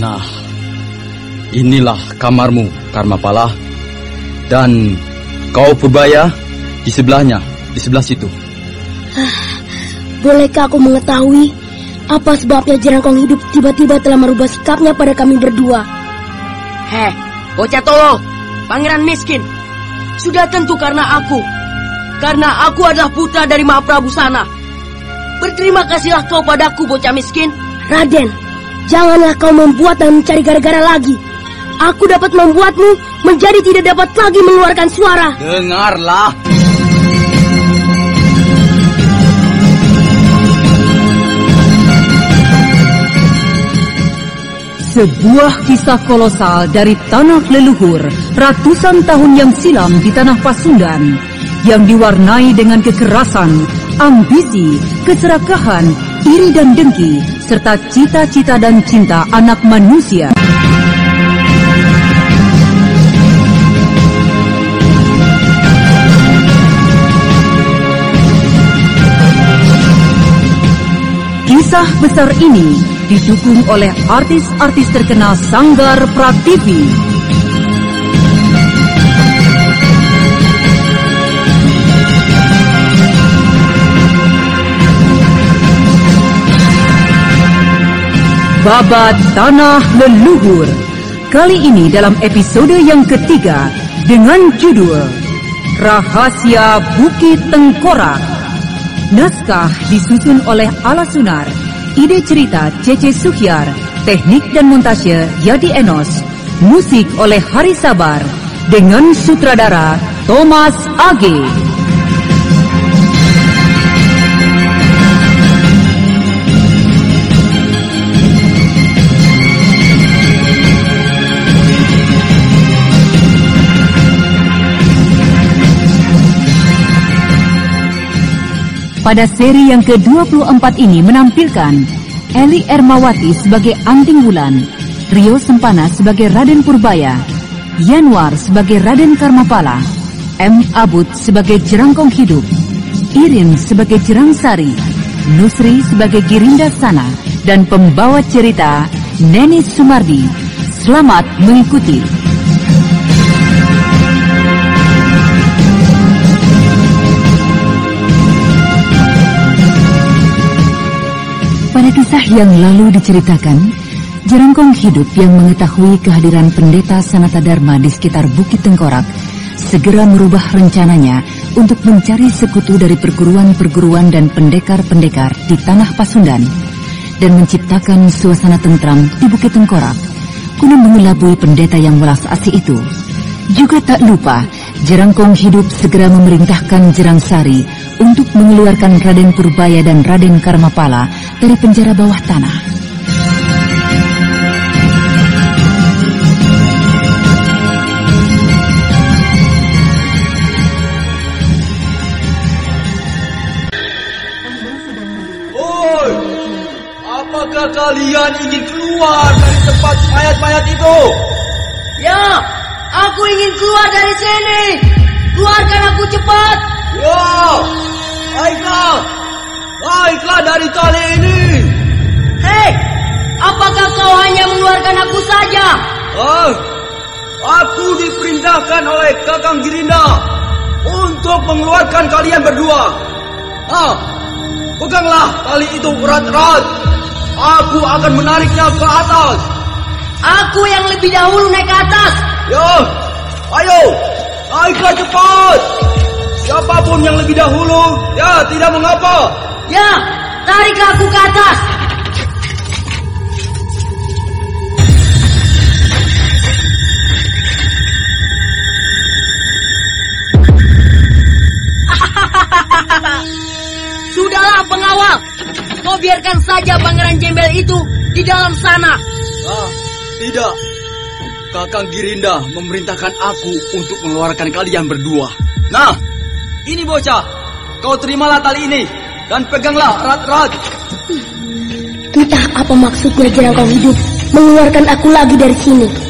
Nah, inilah kamarmu, Karmapala. Dan kau Purbaya di sebelahnya, di sebelah situ. Bolehkah aku mengetahui apa sebabnya jerangkong hidup tiba-tiba telah merubah sikapnya pada kami berdua? Heh, bocah tolol, pangeran miskin. Sudah tentu karena aku. Karena aku adalah putra dari Mahaprabu sana. Berterima kasihlah kau padaku, bocah miskin. Raden, janganlah kau membuat dan mencari gara-gara lagi. Aku dapat membuatmu menjadi tidak dapat lagi mengeluarkan suara. Dengarlah. Sebuah kisah kolosal dari tanah leluhur ratusan tahun yang silam di tanah Pasundan yang diwarnai dengan kekerasan, ambisi, keserakahan, iri dan dengki, serta cita-cita dan cinta anak manusia. Kisah besar ini didukung oleh artis-artis terkenal Sanggar Prativi. Babat Tanah Leluhur. Kali ini dalam episode yang ketiga dengan judul Rahasia Bukit Tengkorak. Naskah disusun oleh Ala Sunar, ide cerita Cece Suhyar, teknik dan montase Yadi Enos, musik oleh Hari Sabar, dengan sutradara Thomas Age. Pada seri yang ke-24 ini menampilkan Eli Ermawati sebagai Anting Wulan, Rio Sempana sebagai Raden Purbaya, Yanwar sebagai Raden Karmapala, M. Abud sebagai Jerangkong Hidup, Irin sebagai Jerang Sari, Nusri sebagai Girinda Sana, dan pembawa cerita Neni Sumardi. Selamat mengikuti. Kisah yang lalu diceritakan, Jerangkong hidup yang mengetahui kehadiran pendeta Sanata Dharma di sekitar Bukit Tengkorak segera merubah rencananya untuk mencari sekutu dari perguruan-perguruan dan pendekar-pendekar di tanah Pasundan dan menciptakan suasana tentram di Bukit Tengkorak guna mengelabui pendeta yang welas asih itu. Juga tak lupa, Jerangkong hidup segera memerintahkan Jerang Sari untuk mengeluarkan Raden Purbaya dan Raden Karmapala dari penjara bawah tanah. Oi, apakah kalian ingin keluar dari tempat mayat-mayat itu? Ya, aku ingin keluar dari sini. Keluarkan aku cepat. Ya, baiklah. Baiklah dari tali ini. Hei, apakah kau hanya mengeluarkan aku saja? Ah, aku diperintahkan oleh Kakang Girinda untuk mengeluarkan kalian berdua. Ah, peganglah tali itu erat-erat. Aku akan menariknya ke atas. Aku yang lebih dahulu naik ke atas. Ya, ayo, naiklah cepat. Siapa pun yang lebih dahulu, ya tidak mengapa. Ya, tariklah aku ke atas. Sudahlah, pengawal, kau biarkan saja Pangeran Jembel itu di dalam sana. Ah, tidak. Kakang Girinda memerintahkan aku untuk mengeluarkan kalian berdua. Nah, ini bocah. Kau terimalah tali ini dan peganglah erat-erat. Entah apa maksudnya jerangkong hidup mengeluarkan aku lagi dari sini.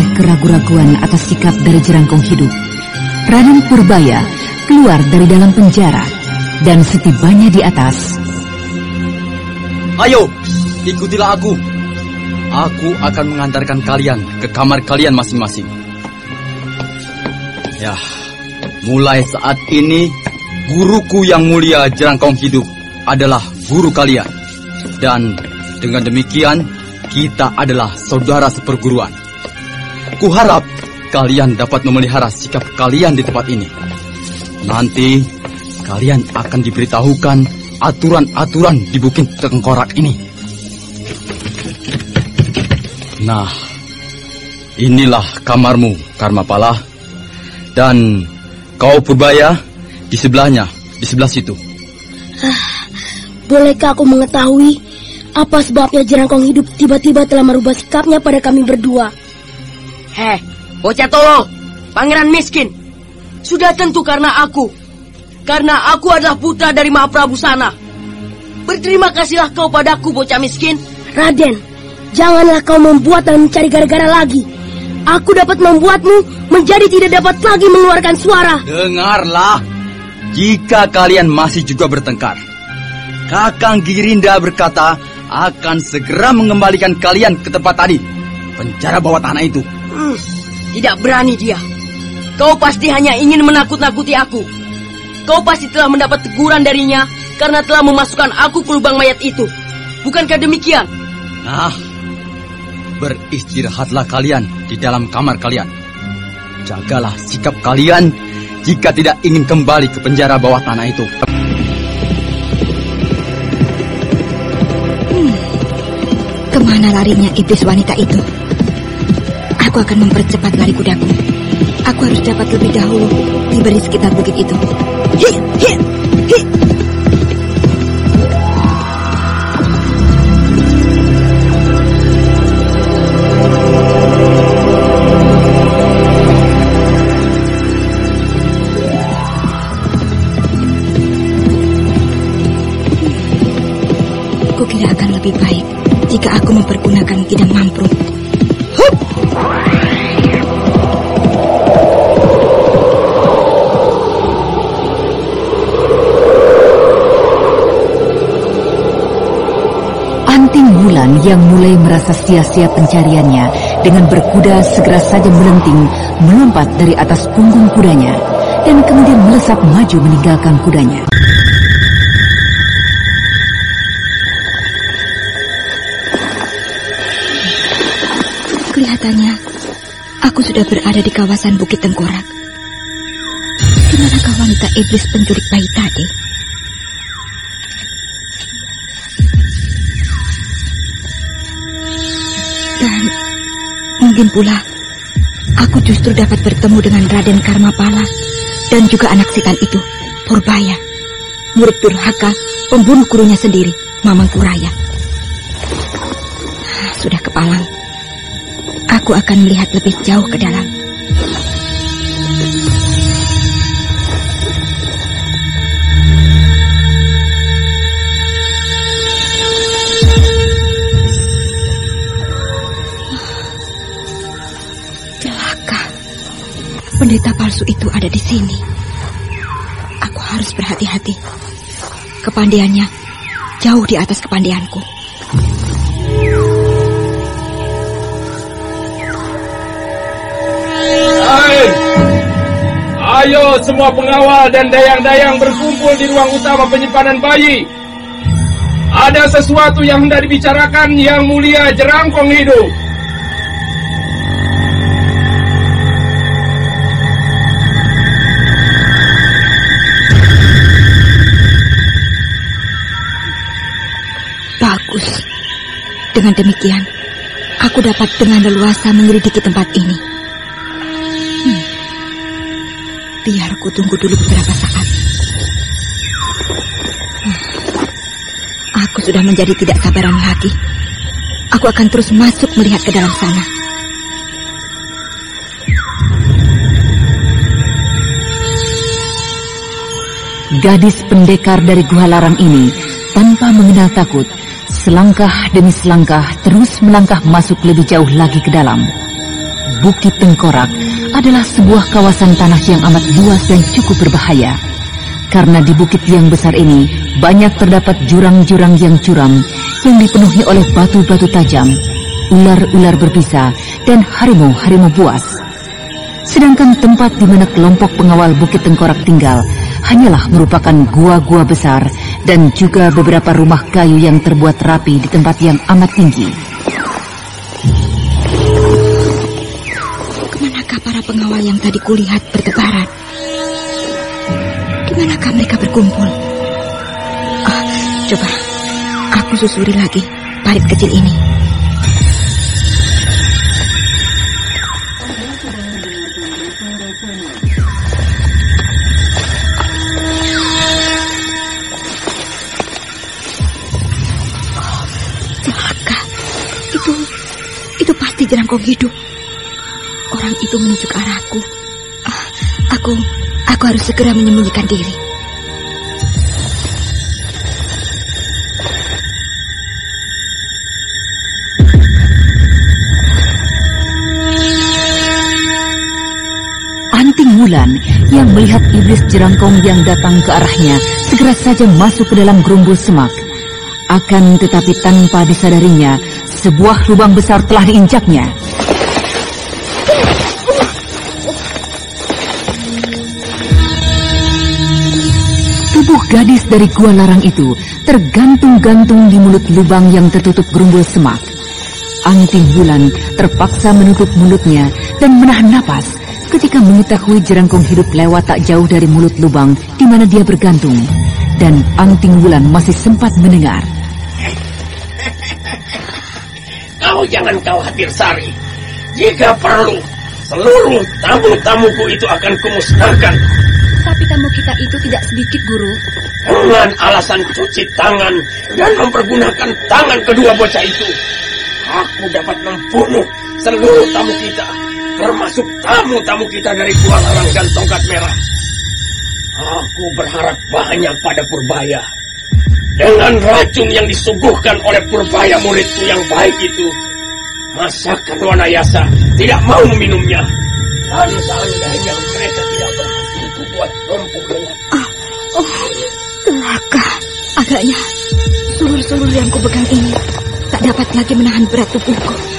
Oleh keraguan-raguan atas sikap dari jerangkong hidup, Raden Purbaya keluar dari dalam penjara dan setibanya di atas, Ayo, ikutilah aku. Aku akan mengantarkan kalian ke kamar kalian masing-masing. Ya, mulai saat ini guruku yang mulia Jerangkong Hidup adalah guru kalian. Dan dengan demikian kita adalah saudara seperguruan. Kuharap kalian dapat memelihara sikap kalian di tempat ini. Nanti kalian akan diberitahukan aturan-aturan di Bukit Tengkorak ini. Nah, inilah kamarmu, Karmapala. Dan kau Purbaya di sebelahnya, di sebelah situ. Bolehkah aku mengetahui apa sebabnya jerangkong hidup tiba-tiba telah merubah sikapnya pada kami berdua? Heh, bocah tolol, pangeran miskin. Sudah tentu karena aku. Karena aku adalah putra dari Mahaprabu sana. Berterima kasihlah kau padaku, bocah miskin. Raden, janganlah kau membuat dan mencari gara-gara lagi. Aku dapat membuatmu menjadi tidak dapat lagi mengeluarkan suara. Dengarlah, jika kalian masih juga bertengkar, Kakang Girinda berkata akan segera mengembalikan kalian ke tempat tadi, penjara bawah tanah itu. Hmm, tidak berani dia. Kau pasti hanya ingin menakut-nakuti aku. Kau pasti telah mendapat teguran darinya karena telah memasukkan aku ke lubang mayat itu. Bukankah demikian? Nah, beristirahatlah kalian di dalam kamar kalian. Jagalah sikap kalian jika tidak ingin kembali ke penjara bawah tanah itu. Ke mana larinya iblis wanita itu? Aku akan mempercepat lari kudaku. Aku harus dapat lebih dahulu tiba di sekitar bukit itu. Hi, hi, hi. Kukira akan lebih baik jika aku mempergunakan tidak mampu. Anting Wulan yang mulai merasa sia-sia pencariannya dengan berkuda segera saja melenting melompat dari atas punggung kudanya dan kemudian melesat maju meninggalkan kudanya. Kelihatannya aku sudah berada di kawasan Bukit Tengkorak. Di manakah wanita iblis penculik bayi tadi? Mungkin pula aku justru dapat bertemu dengan Raden Karmapala dan juga anak setan itu, Purbaya, murid durhaka, pembunuh gurunya sendiri, Mamang Kuraya. Sudah kepalang. Aku akan melihat lebih jauh ke dalam. Pendeta palsu itu ada di sini. Aku harus berhati-hati. Kepandaiannya jauh di atas kepandaianku. Hai! Ayo semua pengawal dan dayang-dayang berkumpul di ruang utama penyimpanan bayi. Ada sesuatu yang hendak dibicarakan yang mulia jerangkong hidup. Bagus. Dengan demikian, aku dapat dengan leluasa menyelidiki tempat ini. Hmm. Biar ku tunggu dulu beberapa saat. Hmm. Aku sudah menjadi tidak sabaran lagi. Aku akan terus masuk melihat ke dalam sana. Gadis pendekar dari Gua Larang ini tanpa mengenal takut, selangkah demi selangkah terus melangkah masuk lebih jauh lagi ke dalam. Bukit Tengkorak adalah sebuah kawasan tanah yang amat luas dan cukup berbahaya. Karena di bukit yang besar ini banyak terdapat jurang-jurang yang curam yang dipenuhi oleh batu-batu tajam, ular-ular berbisa, dan harimau-harimau buas. Sedangkan tempat di mana kelompok pengawal Bukit Tengkorak tinggal hanyalah merupakan gua-gua besar dan juga beberapa rumah kayu yang terbuat rapi di tempat yang amat tinggi. Ke manakah para pengawal yang tadi kulihat bertebaran? Di manakah mereka berkumpul? Ah, coba aku susuri lagi parit kecil ini. Jerangkong hidup. Orang itu menuju ke arahku. Ah, aku, aku harus segera menyembunyikan diri. Anting Wulan yang melihat iblis jerangkong yang datang ke arahnya segera saja masuk ke dalam gerumbul semak. Akan tetapi tanpa disadarinya, sebuah lubang besar telah diinjaknya. Tubuh gadis dari gua larang itu tergantung-gantung di mulut lubang yang tertutup gerumbul semak. Anting bulan terpaksa menutup mulutnya dan menahan napas ketika mengetahui jerangkong hidup lewat tak jauh dari mulut lubang di mana dia bergantung. Dan Anting Bulan masih sempat mendengar. Kau jangan khawatir Sari. Jika perlu, seluruh tamu-tamuku itu akan kumusnahkan. Tapi tamu kita itu tidak sedikit, Guru. Dengan alasan cuci tangan dan mempergunakan tangan kedua bocah itu. Aku dapat membunuh seluruh tamu kita. Termasuk tamu-tamu kita dari Larang dan Tongkat Merah. Aku berharap banyak pada Purbaya. Dengan racun yang disuguhkan oleh Purbaya muridku yang baik itu. Masakan Wanayasa tidak mau meminumnya. Dan seandainya mereka tidak berhasil kubuat rempuh dengan Oh, celaka. Agaknya sulur-sulur yang kupegang ini tak dapat lagi menahan berat tubuhku.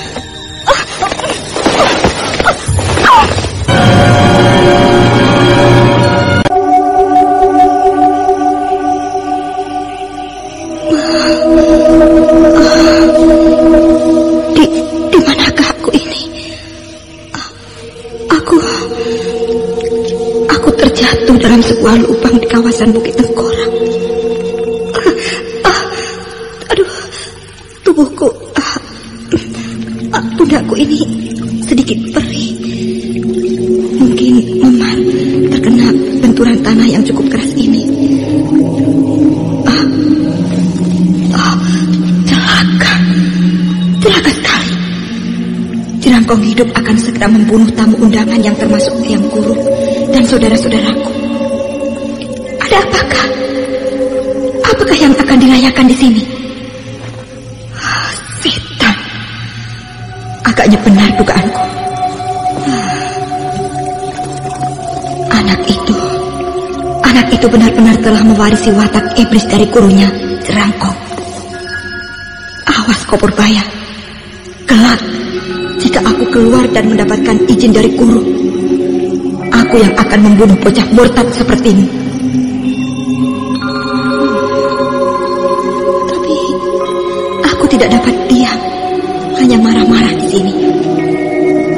Sebuah lubang di kawasan Bukit Tengkorak. Ah, aduh, tubuhku, ah, ah, pundakku ini sedikit perih. Mungkin memar terkena benturan tanah yang cukup keras ini. Ah, ah, celaka, celaka sekali. Jerangkong hidup akan segera membunuh tamu undangan yang termasuk yang guru dan saudara-saudaraku. Apakah yang akan dirayakan di sini? Setan. Agaknya benar dugaanku. Anak itu, anak itu benar-benar telah mewarisi watak iblis dari gurunya, Jerangkong. Awas kau Purbaya. Kelak, jika aku keluar dan mendapatkan izin dari guru, aku yang akan membunuh bocah murtad sepertimu. Tidak dapat diam, hanya marah-marah di sini.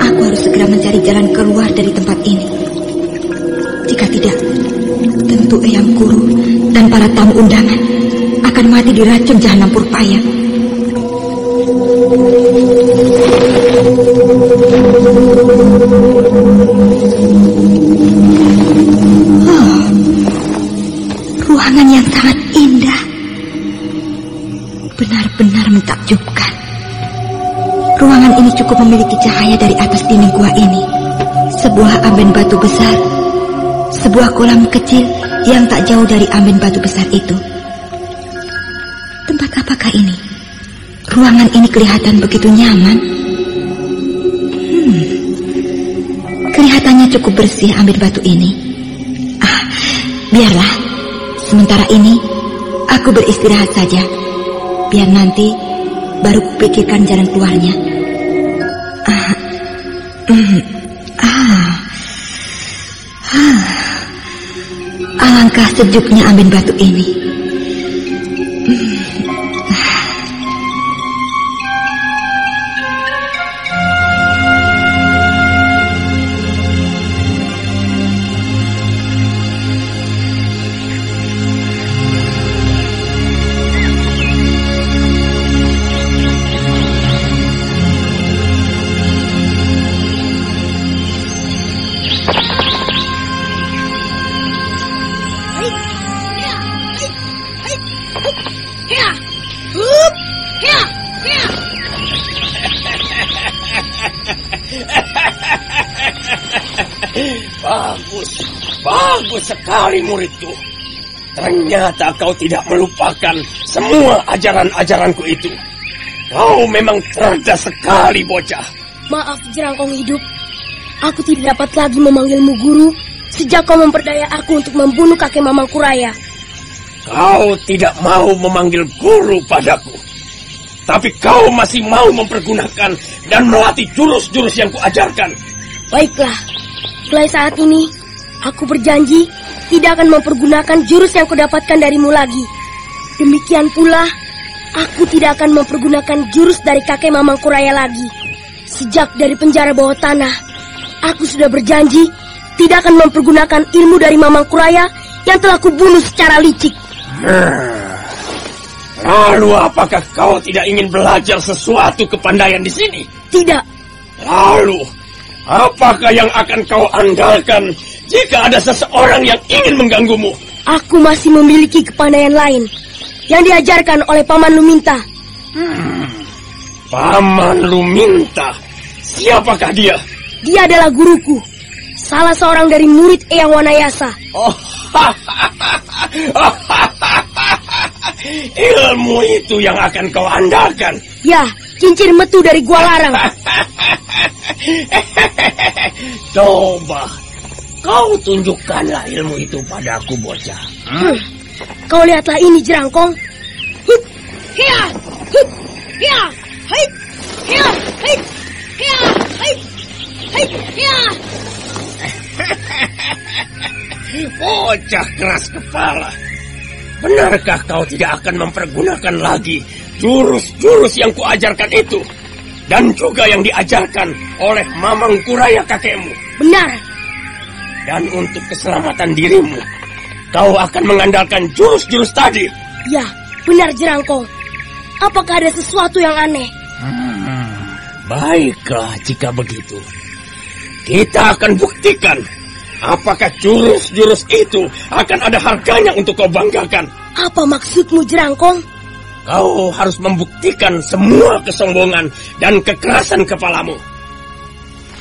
Aku harus segera mencari jalan keluar dari tempat ini. Jika tidak, tentu Eyang Guru dan para tamu undangan akan mati diracun jahanam purpaya. Ruangan ini cukup memiliki cahaya dari atas dinding gua ini. Sebuah amben batu besar. Sebuah kolam kecil yang tak jauh dari amben batu besar itu. Tempat apakah ini? Ruangan ini kelihatan begitu nyaman. Hmm. Kelihatannya cukup bersih amben batu ini. Ah, biarlah. Sementara ini, aku beristirahat saja. Biar nanti baru pikirkan jalan keluarnya. Sejuknya amben batu ini. Sekali muridku. Ternyata kau tidak melupakan semua ajaran-ajaranku itu. Kau memang cerdas sekali, bocah. Maaf, Jerangkong hidup. Aku tidak dapat lagi memanggilmu guru sejak kau memperdaya aku untuk membunuh kakek Mamang Kuraya. Kau tidak mau memanggil guru padaku. Tapi kau masih mau mempergunakan dan melatih jurus-jurus yang kuajarkan. Baiklah, mulai saat ini aku berjanji tidak akan mempergunakan jurus yang kudapatkan darimu lagi. Demikian pula, aku tidak akan mempergunakan jurus dari kakek Mamang Kuraya lagi. Sejak dari penjara bawah tanah, aku sudah berjanji tidak akan mempergunakan ilmu dari Mamang Kuraya yang telah kubunuh secara licik. Lalu apakah kau tidak ingin belajar sesuatu kepandaian di sini? Tidak, Lalu, apakah yang akan kau andalkan jika ada seseorang yang ingin mengganggumu? aku masih memiliki kepandaian lain yang diajarkan oleh Paman Luminta. Paman Luminta. Siapakah dia? Dia adalah guruku, salah seorang dari murid Eyang Wanayasa. Oh, ilmu itu yang akan kau andalkan. Ya, cincin metu dari Gua Larang. Coba, kau tunjukkanlah ilmu itu padaku, bocah. Hmm. Kau lihatlah ini jerangkong. Bocah keras kepala. Benarkah kau tidak akan mempergunakan lagi jurus-jurus yang kuajarkan itu? Dan juga yang diajarkan oleh Mamang Kuraya kakekmu. Benar, Dan untuk keselamatan dirimu, kau akan mengandalkan jurus-jurus tadi. ya, benar jerangkong. Apakah ada sesuatu yang aneh? Baiklah jika begitu. Kita akan buktikan apakah jurus-jurus itu akan ada harganya untuk kau banggakan. Apa maksudmu jerangkong? Kau harus membuktikan semua kesombongan dan kekerasan kepalamu.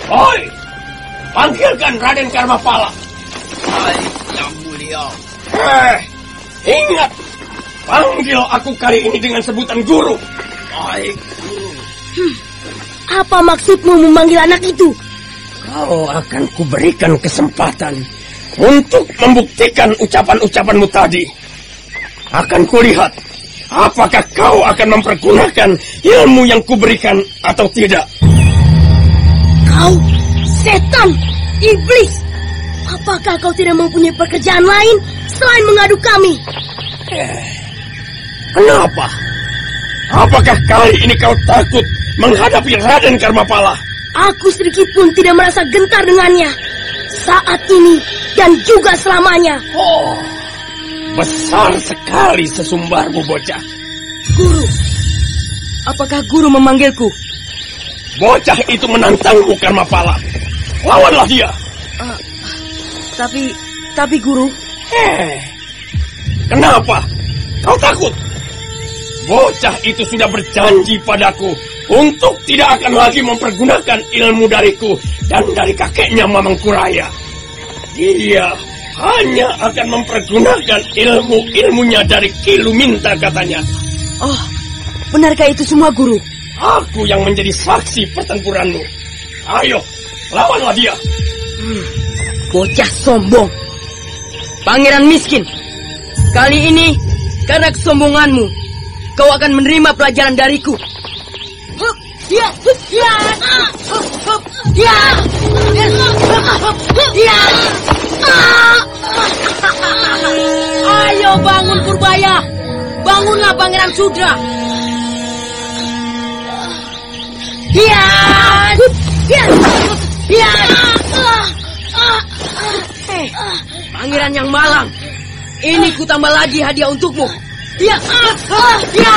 Hoi, panggilkan Raden Karmapala. Baik, yang mulia. Eh, ingat, panggil aku kali ini dengan sebutan guru. Baik, guru. Apa maksudmu memanggil anak itu? Kau akan kuberikan kesempatan untuk membuktikan ucapan-ucapanmu tadi. Akan kulihat apakah kau akan mempergunakan ilmu yang kuberikan atau tidak. Kau, setan, iblis. Apakah kau tidak mempunyai pekerjaan lain selain mengadu kami? Kenapa? Apakah kali ini kau takut menghadapi Raden Karmapala? Aku sedikit pun tidak merasa gentar dengannya. Saat ini dan juga selamanya. Oh, besar sekali sesumbarmu bocah. Guru, apakah guru memanggilku? Bocah itu menantangku Karmapala. Lawanlah dia. Ah, tapi, tapi guru, Eh, kenapa? Kau takut? Bocah itu sudah berjanji padaku untuk tidak akan lagi mempergunakan ilmu dariku dan dari kakeknya Mamang Kuraya. Dia hanya akan mempergunakan ilmu-ilmunya dari Kiluminta katanya. oh, benarkah itu semua guru? Aku yang menjadi saksi pertempuranmu. Ayo, lawanlah dia. Bocah sombong. Pangeran miskin. Kali ini, karena kesombonganmu, kau akan menerima pelajaran dariku. Hup, Ya, hup, ya, ya, ya. Ayo bangun Purbaya. Bangunlah Pangeran Sudra. Ya, hup, Eh, Pangeran yang malang. Ini ku tambah lagi hadiah untukmu. Ya, ya.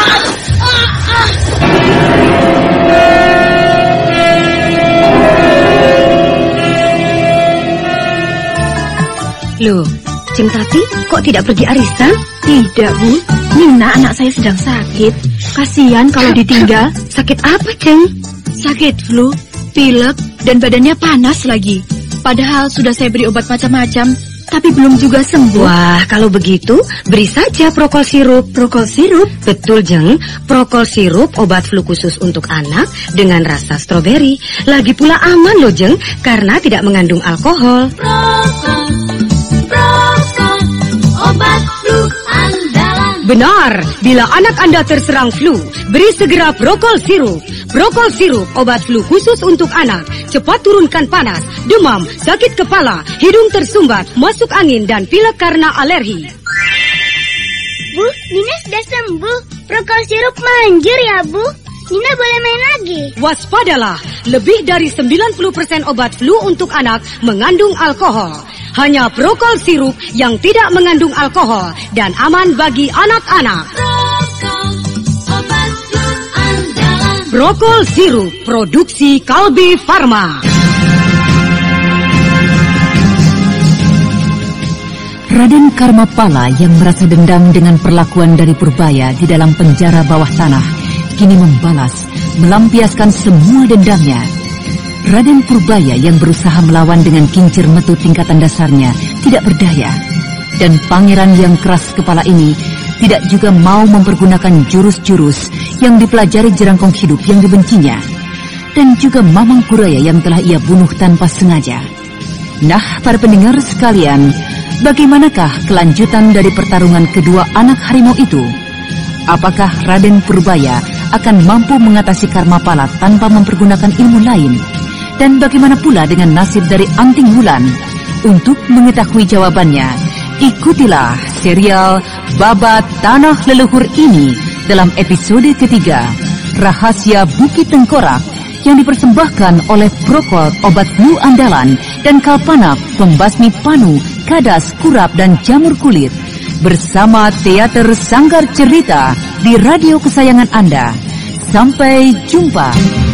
Loh, Ceng Tati kok tidak pergi arisan? Tidak, Bu. Nina anak saya sedang sakit. Kasihan kalau ditinggal. Sakit apa, Ceng? Sakit flu, pilek, dan badannya panas lagi. Padahal sudah saya beri obat macam-macam, tapi belum juga sembuh. Wah, kalau begitu, beri saja prokol sirup. Prokol sirup? Betul, Jeng. Prokol sirup obat flu khusus untuk anak dengan rasa stroberi. Lagi pula aman loh, Jeng, karena tidak mengandung alkohol. Benar, bila anak Anda terserang flu, beri segera Prokol sirup. Prokol sirup obat flu khusus untuk anak. Cepat turunkan panas, demam, sakit kepala, hidung tersumbat, masuk angin dan pilek karena alergi. Bu, Nina sudah sembuh. Prokol sirup manjur ya, Bu. Nina boleh main lagi. Waspadalah, lebih dari 90% obat flu untuk anak mengandung alkohol. Hanya Prokol sirup yang tidak mengandung alkohol dan aman bagi anak-anak. Prokol sirup produksi Kalbi Farma. Raden Karmapala yang merasa dendam dengan perlakuan dari Purbaya di dalam penjara bawah tanah, kini membalas, melampiaskan semua dendamnya. Raden Purbaya yang berusaha melawan dengan kincir metu tingkatan dasarnya tidak berdaya. Dan pangeran yang keras kepala ini tidak juga mau mempergunakan jurus-jurus yang dipelajari jerangkong hidup yang dibencinya. Dan juga Mamang Kuraya yang telah ia bunuh tanpa sengaja. Nah, para pendengar sekalian, bagaimanakah kelanjutan dari pertarungan kedua anak harimau itu? Apakah Raden Purbaya akan mampu mengatasi Karmapala tanpa mempergunakan ilmu lain? Dan bagaimana pula dengan nasib dari Anting Wulan? Untuk mengetahui jawabannya, ikutilah serial Babat Tanah Leluhur ini dalam episode ketiga, Rahasia Bukit Tengkorak yang dipersembahkan oleh Prokol Obat Flu Andalan dan Kalpanak Pembasmi Panu, Kadas, Kurap dan Jamur Kulit bersama Teater Sanggar Cerita di radio kesayangan Anda. Sampai jumpa.